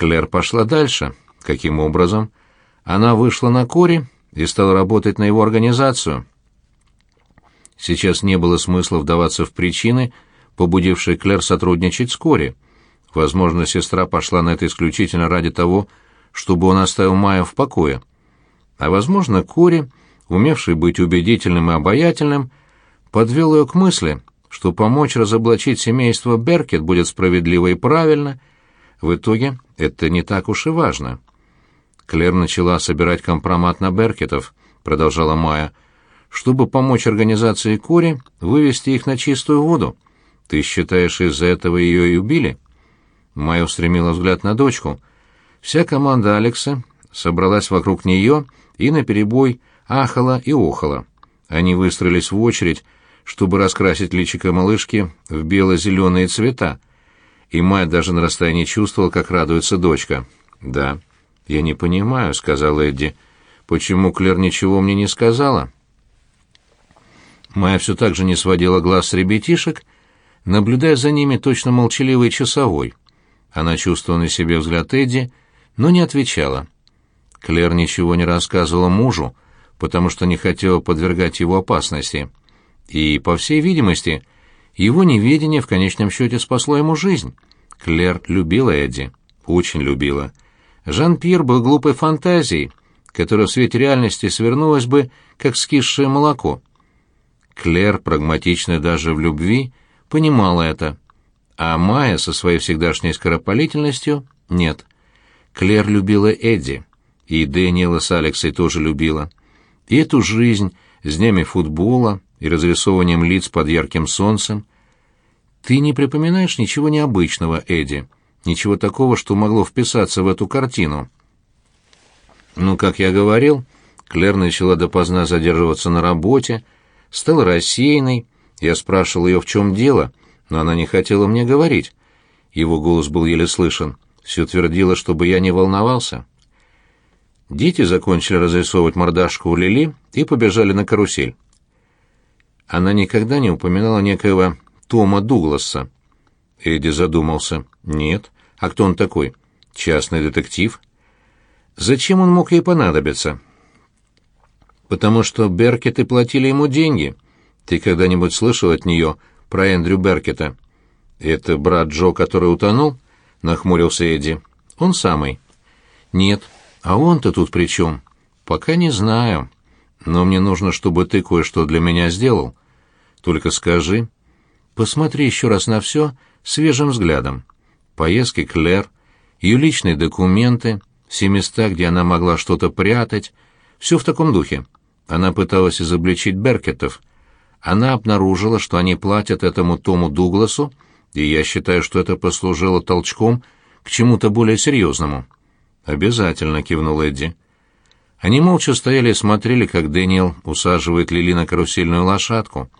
Клэр пошла дальше. Каким образом? Она вышла на Кори и стала работать на его организацию. Сейчас не было смысла вдаваться в причины, побудившие Клэр сотрудничать с Кори. Возможно, сестра пошла на это исключительно ради того, чтобы он оставил Майю в покое. А возможно, Кори, умевший быть убедительным и обаятельным, подвел ее к мысли, что помочь разоблачить семейство Беркет будет справедливо и правильно. В итоге это не так уж и важно. Клэр начала собирать компромат на Беркетов, продолжала Майя, чтобы помочь организации Кори вывести их на чистую воду. Ты считаешь, из-за этого ее и убили? Майя устремила взгляд на дочку. Вся команда Алекса собралась вокруг нее и наперебой ахала и охала. Они выстроились в очередь, чтобы раскрасить личико малышки в бело-зеленые цвета. И Майя даже на расстоянии чувствовала, как радуется дочка. «Да». «Я не понимаю», — сказал Эдди. «Почему Клер ничего мне не сказала?» Майя все так же не сводила глаз с ребятишек, наблюдая за ними точно молчаливый часовой. Она чувствовала на себе взгляд Эдди, но не отвечала. Клер ничего не рассказывала мужу, потому что не хотела подвергать его опасности. И, по всей видимости, его неведение в конечном счете спасло ему жизнь. Клер любила Эдди, очень любила. Жан-Пьер был глупой фантазией, которая в свете реальности свернулась бы, как скисшее молоко. Клер, прагматичная даже в любви, понимала это, а Майя со своей всегдашней скоропалительностью — нет. Клер любила Эдди, и Дэниела с Алексой тоже любила. И эту жизнь с днями футбола и разрисовыванием лиц под ярким солнцем. Ты не припоминаешь ничего необычного, Эдди? Ничего такого, что могло вписаться в эту картину. Ну, как я говорил, Клэр начала допоздна задерживаться на работе, стала рассеянной. Я спрашивал ее, в чем дело, но она не хотела мне говорить. Его голос был еле слышен. Все твердила, чтобы я не волновался. Дети закончили разрисовывать мордашку у Лили и побежали на карусель. Она никогда не упоминала некоего Тома Дугласа. Эдди задумался. Нет. А кто он такой? Частный детектив? Зачем он мог ей понадобиться? Потому что Беркеты платили ему деньги. Ты когда-нибудь слышал от нее про Эндрю Беркета? Это брат Джо, который утонул? Нахмурился Эдди. Он самый. Нет. А он-то тут при чем? Пока не знаю. Но мне нужно, чтобы ты кое-что для меня сделал. Только скажи. Посмотри еще раз на все свежим взглядом. Поездки Клэр, ее личные документы, все места, где она могла что-то прятать, все в таком духе. Она пыталась изобличить Беркетов. Она обнаружила, что они платят этому Тому Дугласу, и я считаю, что это послужило толчком к чему-то более серьезному. «Обязательно», — кивнул Эдди. Они молча стояли и смотрели, как Дэниел усаживает Лили на карусельную лошадку.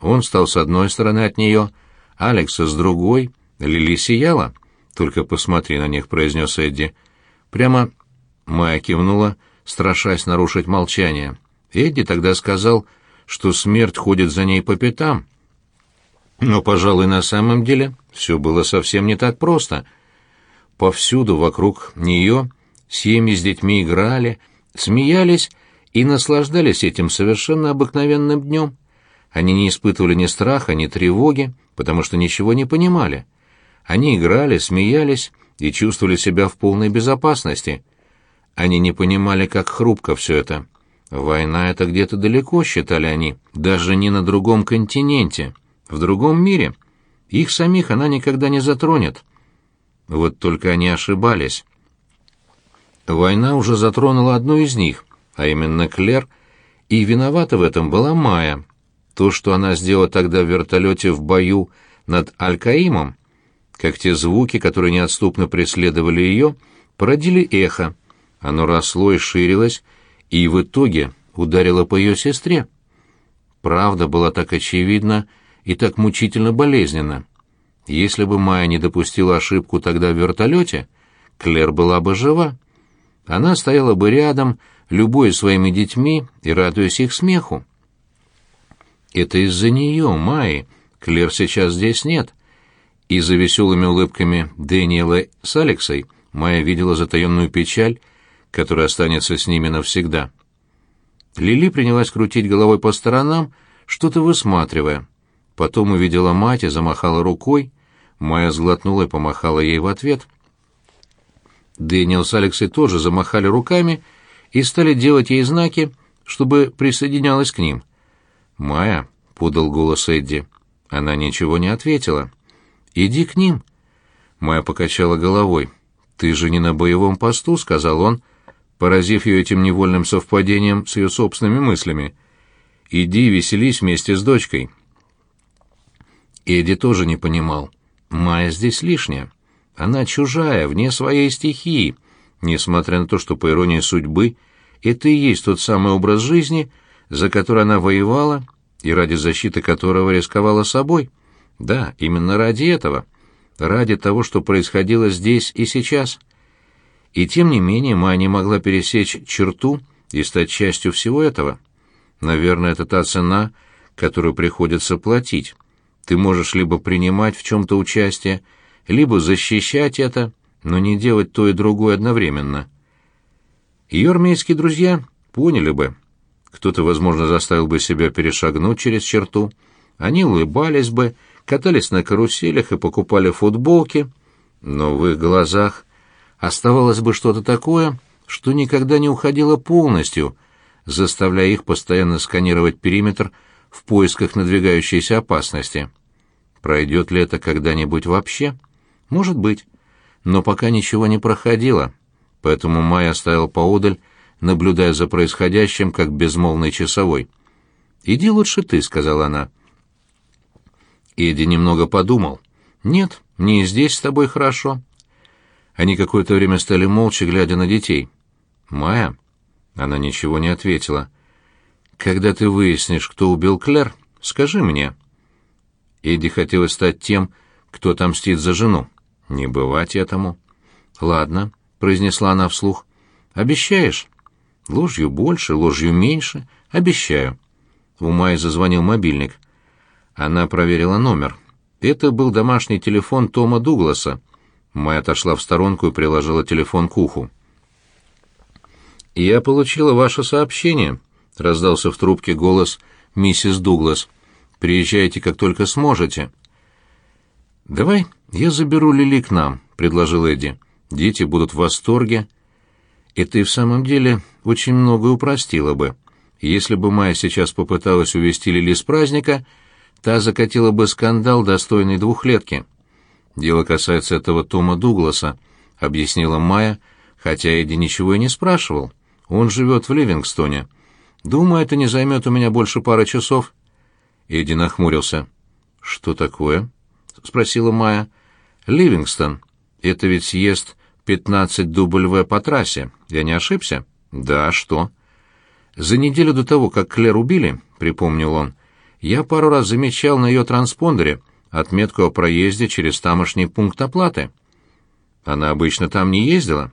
Он встал с одной стороны от нее, Алекса с другой, Лили сияла. «Только посмотри на них», — произнес Эдди. Прямо Майя кивнула, страшась нарушить молчание. Эдди тогда сказал, что смерть ходит за ней по пятам. Но, пожалуй, на самом деле все было совсем не так просто. Повсюду вокруг нее семьи с детьми играли, смеялись и наслаждались этим совершенно обыкновенным днем. Они не испытывали ни страха, ни тревоги, потому что ничего не понимали. Они играли, смеялись и чувствовали себя в полной безопасности. Они не понимали, как хрупко все это. Война — это где-то далеко, считали они, даже не на другом континенте, в другом мире. Их самих она никогда не затронет. Вот только они ошибались. Война уже затронула одну из них, а именно Клер, и виновата в этом была Майя. То, что она сделала тогда в вертолете в бою над Аль-Каимом, как те звуки, которые неотступно преследовали ее, породили эхо. Оно росло и ширилось, и в итоге ударило по ее сестре. Правда была так очевидна и так мучительно болезненна. Если бы Майя не допустила ошибку тогда в вертолете, Клэр была бы жива. Она стояла бы рядом, любуясь своими детьми и радуясь их смеху. Это из-за нее, Майи. Клер сейчас здесь нет. И за веселыми улыбками Дэниела с Алексой Майя видела затаенную печаль, которая останется с ними навсегда. Лили принялась крутить головой по сторонам, что-то высматривая. Потом увидела мать и замахала рукой. Майя сглотнула и помахала ей в ответ. Дэниел с Алексой тоже замахали руками и стали делать ей знаки, чтобы присоединялась к ним. «Майя», — подал голос Эдди. Она ничего не ответила. «Иди к ним». Майя покачала головой. «Ты же не на боевом посту», — сказал он, поразив ее этим невольным совпадением с ее собственными мыслями. «Иди веселись вместе с дочкой». Эдди тоже не понимал. Майя здесь лишняя. Она чужая, вне своей стихии, несмотря на то, что, по иронии судьбы, это и есть тот самый образ жизни, за который она воевала и ради защиты которого рисковала собой. Да, именно ради этого. Ради того, что происходило здесь и сейчас. И тем не менее Майя не могла пересечь черту и стать частью всего этого. Наверное, это та цена, которую приходится платить. Ты можешь либо принимать в чем-то участие, либо защищать это, но не делать то и другое одновременно. Ее армейские друзья поняли бы. Кто-то, возможно, заставил бы себя перешагнуть через черту. Они улыбались бы, катались на каруселях и покупали футболки, но в их глазах оставалось бы что-то такое, что никогда не уходило полностью, заставляя их постоянно сканировать периметр в поисках надвигающейся опасности. Пройдет ли это когда-нибудь вообще? Может быть. Но пока ничего не проходило, поэтому Майя стоял поодаль, наблюдая за происходящим, как безмолвный часовой. «Иди лучше ты», — сказала она. Эдди немного подумал. «Нет, мне и здесь с тобой хорошо». Они какое-то время стали молча, глядя на детей. «Майя?» Она ничего не ответила. «Когда ты выяснишь, кто убил Клэр, скажи мне». Эдди хотелось стать тем, кто отомстит за жену. Не бывать этому. «Ладно», — произнесла она вслух. «Обещаешь?» «Ложью больше, ложью меньше. Обещаю». У Майи зазвонил мобильник. Она проверила номер. Это был домашний телефон Тома Дугласа. Майя отошла в сторонку и приложила телефон к уху. «Я получила ваше сообщение», — раздался в трубке голос миссис Дуглас. «Приезжайте, как только сможете». «Давай я заберу Лили к нам», — предложил Эдди. «Дети будут в восторге». И в самом деле очень многое упростило бы. Если бы Майя сейчас попыталась увести Лили с праздника, та закатила бы скандал, достойный двухлетки. «Дело касается этого Тома Дугласа», — объяснила Майя, хотя Эдди ничего и не спрашивал. Он живет в Ливингстоне. Думаю, это не займет у меня больше пары часов. Эдди нахмурился. Что такое? спросила Майя. Ливингстон. Это ведь съезд 15 W по трассе. Я не ошибся? Да, что? За неделю до того, как Клэр убили, припомнил он, я пару раз замечал на ее транспондере отметку о проезде через тамошний пункт оплаты. Она обычно там не ездила.